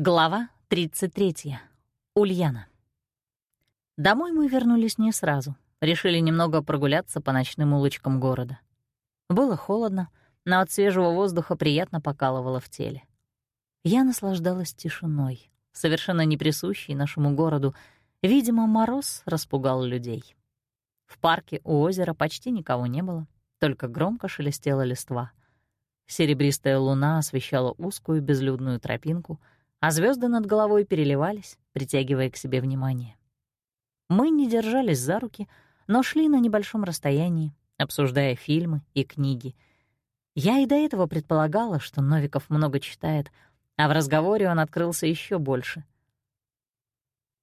Глава 33. Ульяна. Домой мы вернулись не сразу. Решили немного прогуляться по ночным улочкам города. Было холодно, но от свежего воздуха приятно покалывало в теле. Я наслаждалась тишиной, совершенно не присущей нашему городу. Видимо, мороз распугал людей. В парке у озера почти никого не было, только громко шелестела листва. Серебристая луна освещала узкую безлюдную тропинку, а звезды над головой переливались, притягивая к себе внимание. Мы не держались за руки, но шли на небольшом расстоянии, обсуждая фильмы и книги. Я и до этого предполагала, что Новиков много читает, а в разговоре он открылся еще больше.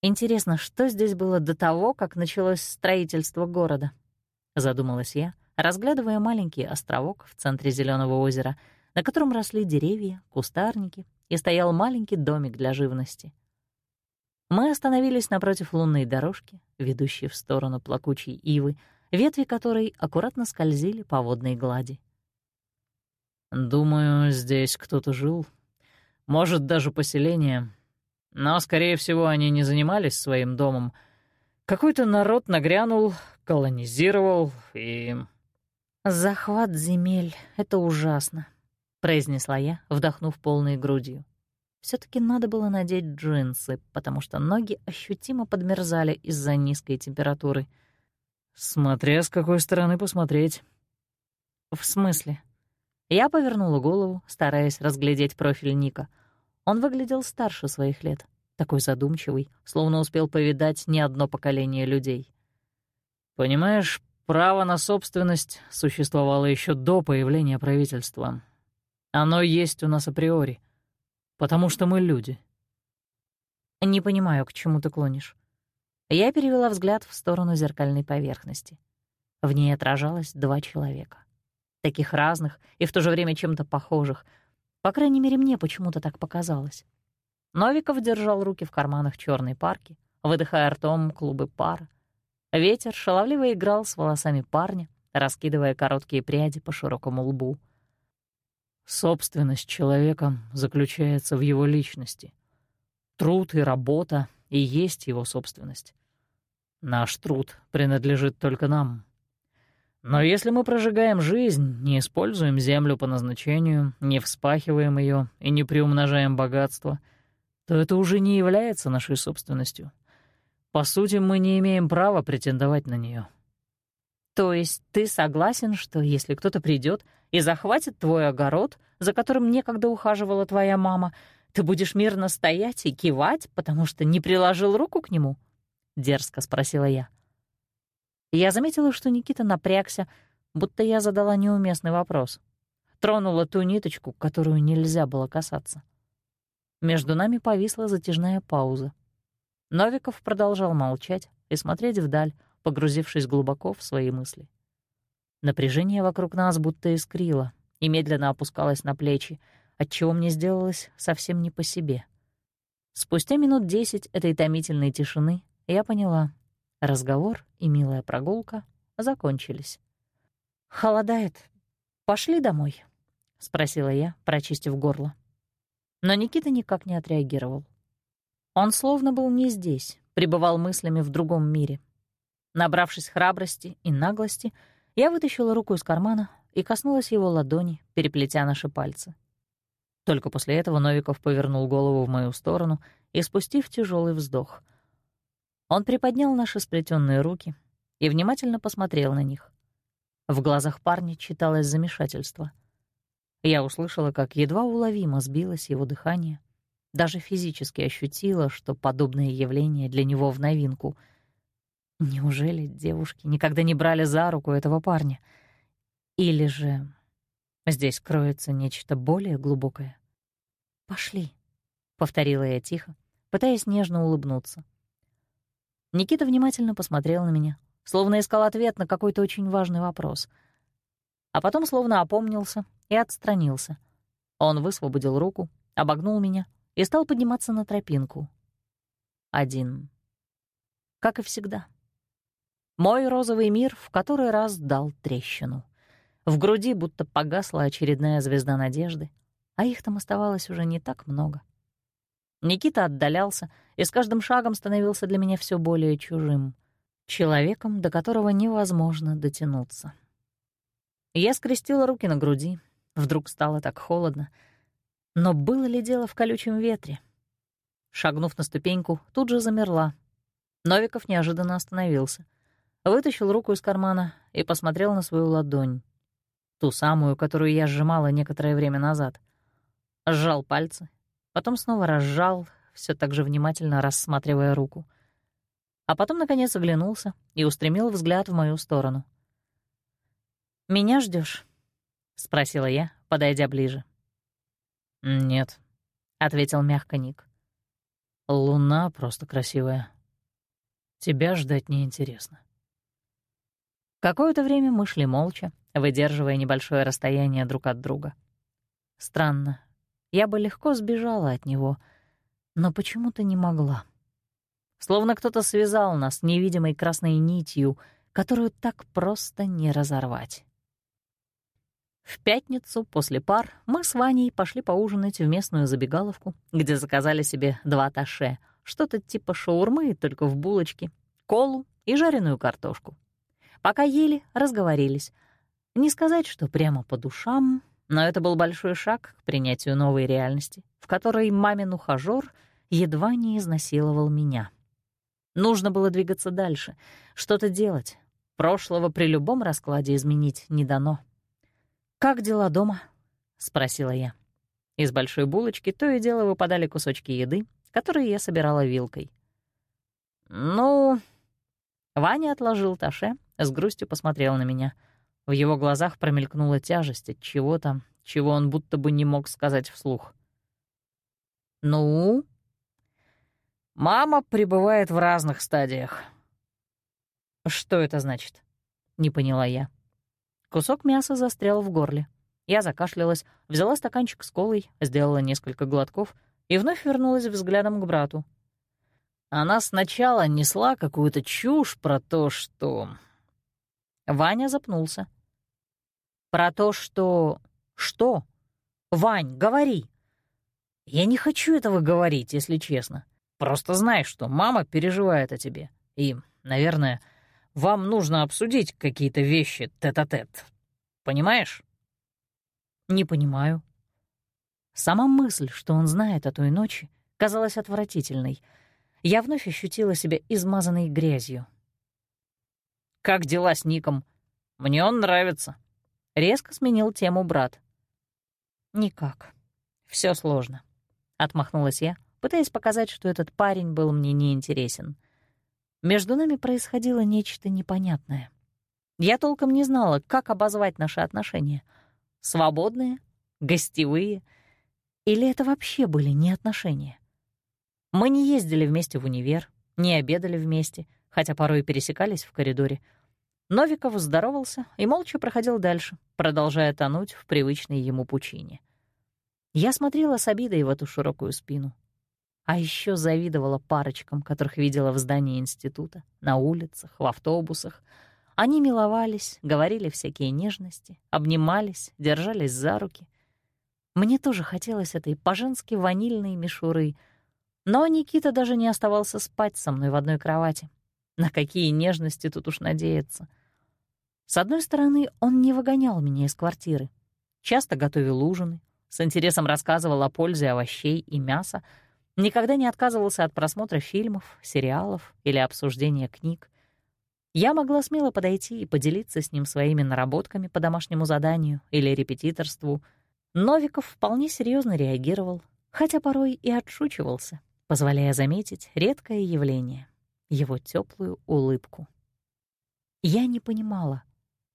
Интересно, что здесь было до того, как началось строительство города? Задумалась я, разглядывая маленький островок в центре зеленого озера, на котором росли деревья, кустарники и стоял маленький домик для живности. Мы остановились напротив лунной дорожки, ведущей в сторону плакучей ивы, ветви которой аккуратно скользили по водной глади. «Думаю, здесь кто-то жил. Может, даже поселение», но, скорее всего, они не занимались своим домом. Какой-то народ нагрянул, колонизировал и... «Захват земель — это ужасно», — произнесла я, вдохнув полной грудью. все таки надо было надеть джинсы, потому что ноги ощутимо подмерзали из-за низкой температуры. «Смотря с какой стороны посмотреть». «В смысле?» Я повернула голову, стараясь разглядеть профиль Ника — он выглядел старше своих лет, такой задумчивый, словно успел повидать не одно поколение людей. «Понимаешь, право на собственность существовало еще до появления правительства. Оно есть у нас априори, потому что мы люди». «Не понимаю, к чему ты клонишь». Я перевела взгляд в сторону зеркальной поверхности. В ней отражалось два человека. Таких разных и в то же время чем-то похожих — по крайней мере, мне почему-то так показалось. Новиков держал руки в карманах черной парки, выдыхая ртом клубы пара. Ветер шаловливо играл с волосами парня, раскидывая короткие пряди по широкому лбу. Собственность человека заключается в его личности. Труд и работа и есть его собственность. Наш труд принадлежит только нам. Но если мы прожигаем жизнь, не используем землю по назначению, не вспахиваем ее и не приумножаем богатство, то это уже не является нашей собственностью. По сути, мы не имеем права претендовать на нее. То есть ты согласен, что если кто-то придет и захватит твой огород, за которым некогда ухаживала твоя мама, ты будешь мирно стоять и кивать, потому что не приложил руку к нему? Дерзко спросила я. — я заметила, что Никита напрягся, будто я задала неуместный вопрос. Тронула ту ниточку, которую нельзя было касаться. Между нами повисла затяжная пауза. Новиков продолжал молчать и смотреть вдаль, погрузившись глубоко в свои мысли. Напряжение вокруг нас будто искрило и медленно опускалось на плечи, отчего мне сделалось совсем не по себе. Спустя минут десять этой томительной тишины я поняла, Разговор и милая прогулка закончились. «Холодает. Пошли домой?» — спросила я, прочистив горло. Но Никита никак не отреагировал. Он словно был не здесь, пребывал мыслями в другом мире. Набравшись храбрости и наглости, я вытащила руку из кармана и коснулась его ладони, переплетя наши пальцы. Только после этого Новиков повернул голову в мою сторону и, спустив тяжелый вздох, он приподнял наши сплетенные руки и внимательно посмотрел на них. В глазах парня читалось замешательство. Я услышала, как едва уловимо сбилось его дыхание, даже физически ощутила, что подобное явление для него в новинку. Неужели девушки никогда не брали за руку этого парня? Или же здесь кроется нечто более глубокое? «Пошли», — повторила я тихо, пытаясь нежно улыбнуться. Никита внимательно посмотрел на меня, словно искал ответ на какой-то очень важный вопрос. А потом словно опомнился и отстранился. Он высвободил руку, обогнул меня и стал подниматься на тропинку. Один. Как и всегда. Мой розовый мир в который раз дал трещину. В груди будто погасла очередная звезда надежды, а их там оставалось уже не так много. Никита отдалялся и с каждым шагом становился для меня все более чужим. Человеком, до которого невозможно дотянуться. Я скрестила руки на груди. Вдруг стало так холодно. Но было ли дело в колючем ветре? Шагнув на ступеньку, тут же замерла. Новиков неожиданно остановился. Вытащил руку из кармана и посмотрел на свою ладонь. Ту самую, которую я сжимала некоторое время назад. Сжал пальцы, потом снова разжал, все так же внимательно рассматривая руку. А потом, наконец, оглянулся и устремил взгляд в мою сторону. «Меня ждешь? спросила я, подойдя ближе. «Нет», — ответил мягко Ник. «Луна просто красивая. Тебя ждать неинтересно». Какое-то время мы шли молча, выдерживая небольшое расстояние друг от друга. Странно, я бы легко сбежала от него, но почему-то не могла. Словно кто-то связал нас невидимой красной нитью, которую так просто не разорвать. В пятницу после пар мы с Ваней пошли поужинать в местную забегаловку, где заказали себе два таше, что-то типа шаурмы, только в булочке, колу и жареную картошку. Пока ели, разговорились. Не сказать, что прямо по душам, но это был большой шаг к принятию новой реальности, в которой мамин ухажёр едва не изнасиловал меня. Нужно было двигаться дальше, что-то делать. Прошлого при любом раскладе изменить не дано. «Как дела дома?» — спросила я. Из большой булочки то и дело выпадали кусочки еды, которые я собирала вилкой. «Ну...» Ваня отложил таше, с грустью посмотрел на меня. В его глазах промелькнула тяжесть от чего-то, чего он будто бы не мог сказать вслух. «Ну?» «Мама пребывает в разных стадиях». «Что это значит?» — не поняла я. Кусок мяса застрял в горле. Я закашлялась, взяла стаканчик с колой, сделала несколько глотков и вновь вернулась взглядом к брату. Она сначала несла какую-то чушь про то, что... Ваня запнулся. «Про то, что... что? Вань, говори!» «Я не хочу этого говорить, если честно. Просто знай, что мама переживает о тебе. И, наверное, вам нужно обсудить какие-то вещи тет-а-тет. -тет. Понимаешь?» «Не понимаю». Сама мысль, что он знает о той ночи, казалась отвратительной. Я вновь ощутила себя измазанной грязью. «Как дела с Ником? Мне он нравится». Резко сменил тему брат. «Никак. Все сложно», — отмахнулась я, пытаясь показать, что этот парень был мне неинтересен. Между нами происходило нечто непонятное. Я толком не знала, как обозвать наши отношения. Свободные? Гостевые? Или это вообще были не отношения? Мы не ездили вместе в универ, не обедали вместе, хотя порой и пересекались в коридоре. Новиков здоровался и молча проходил дальше, продолжая тонуть в привычной ему пучине. Я смотрела с обидой в эту широкую спину. А еще завидовала парочкам, которых видела в здании института, на улицах, в автобусах. Они миловались, говорили всякие нежности, обнимались, держались за руки. Мне тоже хотелось этой по-женски ванильной мишуры, но Никита даже не оставался спать со мной в одной кровати. На какие нежности тут уж надеяться. С одной стороны, он не выгонял меня из квартиры. Часто готовил ужины, с интересом рассказывал о пользе овощей и мяса, Никогда не отказывался от просмотра фильмов, сериалов или обсуждения книг. Я могла смело подойти и поделиться с ним своими наработками по домашнему заданию или репетиторству. Новиков вполне серьезно реагировал, хотя порой и отшучивался, позволяя заметить редкое явление — его теплую улыбку. Я не понимала,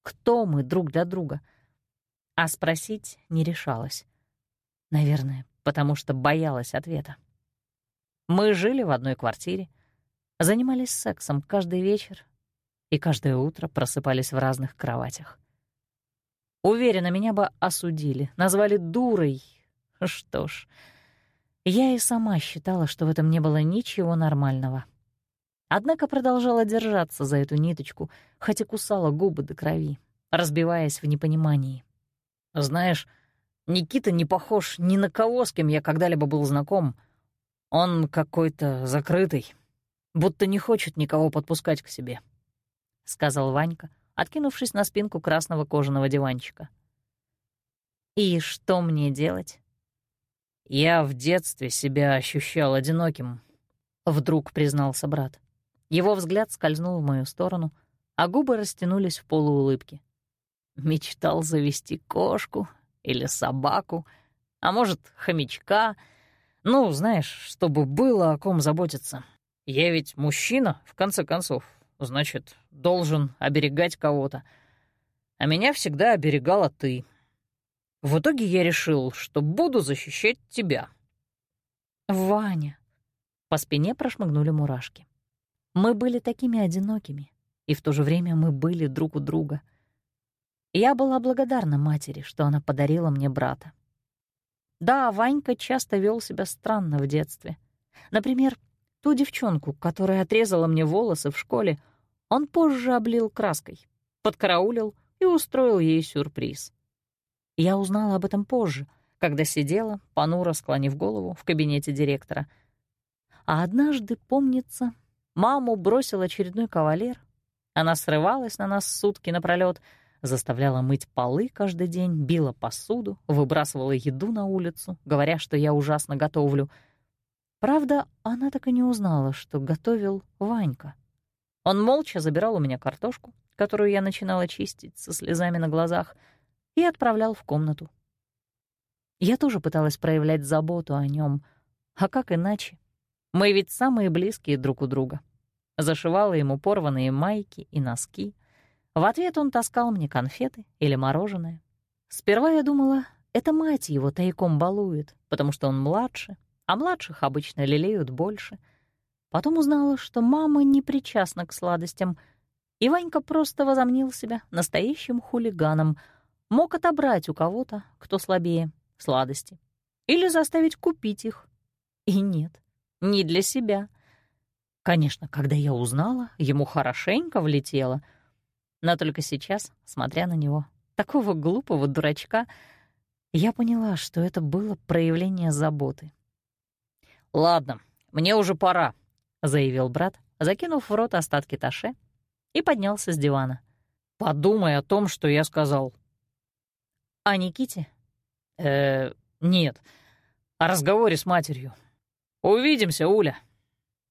кто мы друг для друга, а спросить не решалась. Наверное, потому что боялась ответа. Мы жили в одной квартире, занимались сексом каждый вечер и каждое утро просыпались в разных кроватях. Уверена, меня бы осудили, назвали дурой. Что ж, я и сама считала, что в этом не было ничего нормального. Однако продолжала держаться за эту ниточку, хоть и кусала губы до крови, разбиваясь в непонимании. Знаешь, Никита не похож ни на кого, с кем я когда-либо был знаком — Он какой-то закрытый, будто не хочет никого подпускать к себе», — сказал Ванька, откинувшись на спинку красного кожаного диванчика. «И что мне делать?» «Я в детстве себя ощущал одиноким», — вдруг признался брат. Его взгляд скользнул в мою сторону, а губы растянулись в полуулыбке. Мечтал завести кошку или собаку, а может, хомячка. Ну, знаешь, чтобы было о ком заботиться. Я ведь мужчина, в конце концов, значит, должен оберегать кого-то. А меня всегда оберегала ты. В итоге я решил, что буду защищать тебя. Ваня. По спине прошмыгнули мурашки. Мы были такими одинокими, и в то же время мы были друг у друга. Я была благодарна матери, что она подарила мне брата. Да, Ванька часто вел себя странно в детстве. Например, ту девчонку, которая отрезала мне волосы в школе, он позже облил краской, подкараулил и устроил ей сюрприз. Я узнала об этом позже, когда сидела, понуро склонив голову, в кабинете директора. А однажды, помнится, маму бросил очередной кавалер. Она срывалась на нас сутки напролёт, заставляла мыть полы каждый день, била посуду, выбрасывала еду на улицу, говоря, что я ужасно готовлю. Правда, она так и не узнала, что готовил Ванька. Он молча забирал у меня картошку, которую я начинала чистить со слезами на глазах, и отправлял в комнату. Я тоже пыталась проявлять заботу о нем, а как иначе? Мы ведь самые близкие друг у друга. Зашивала ему порванные майки и носки. В ответ он таскал мне конфеты или мороженое. Сперва я думала, это мать его тайком балует, потому что он младше, а младших обычно лелеют больше — Потом узнала, что мама не причастна к сладостям, и Ванька просто возомнил себя настоящим хулиганом, мог отобрать у кого-то, кто слабее, сладости, или заставить купить их. И нет, не для себя. Конечно, когда я узнала, ему хорошенько влетело, но только сейчас, смотря на него, такого глупого дурачка, я поняла, что это было проявление заботы. «Ладно, мне уже пора», — заявил брат, закинув в рот остатки таше, и поднялся с дивана. «Подумай о том, что я сказал». «О Никите?» «Э, нет, о разговоре с матерью. Увидимся, Уля».